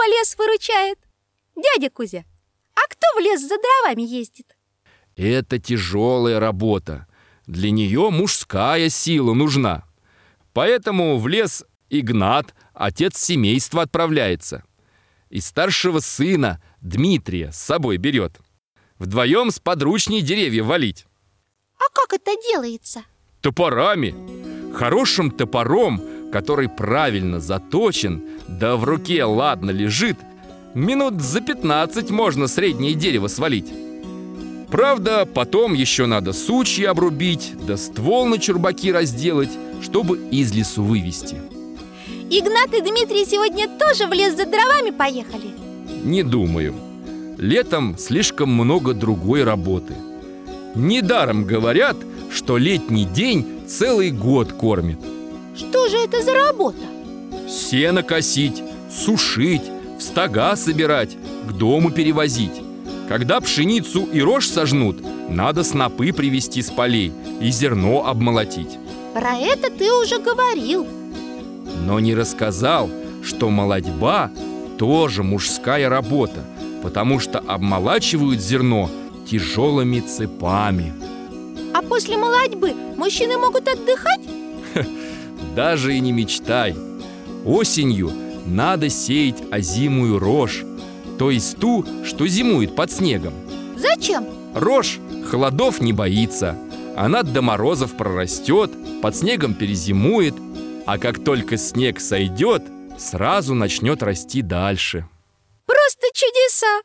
снова лес выручает. Дядя Кузя, а кто в лес за дровами ездит? Это тяжелая работа. Для нее мужская сила нужна. Поэтому в лес Игнат, отец семейства, отправляется. И старшего сына Дмитрия с собой берет. Вдвоем с подручней деревья валить. А как это делается? Топорами. Хорошим топором, который правильно заточен, да в руке ладно лежит, минут за 15 можно среднее дерево свалить. Правда, потом еще надо сучья обрубить, да ствол на чурбаки разделать, чтобы из лесу вывести. Игнат и Дмитрий сегодня тоже в лес за дровами поехали? Не думаю. Летом слишком много другой работы. Недаром говорят, что летний день целый год кормит. Что же это за работа? Сено косить, сушить, в стога собирать, к дому перевозить. Когда пшеницу и рожь сожнут, надо снопы привезти с полей и зерно обмолотить. Про это ты уже говорил. Но не рассказал, что молодьба тоже мужская работа, потому что обмолачивают зерно тяжелыми цепами. А после молодьбы мужчины могут отдыхать? Даже и не мечтай. Осенью надо сеять озимую рожь, то есть ту, что зимует под снегом. Зачем? Рожь холодов не боится. Она до морозов прорастет, под снегом перезимует, а как только снег сойдет, сразу начнет расти дальше. Просто чудеса!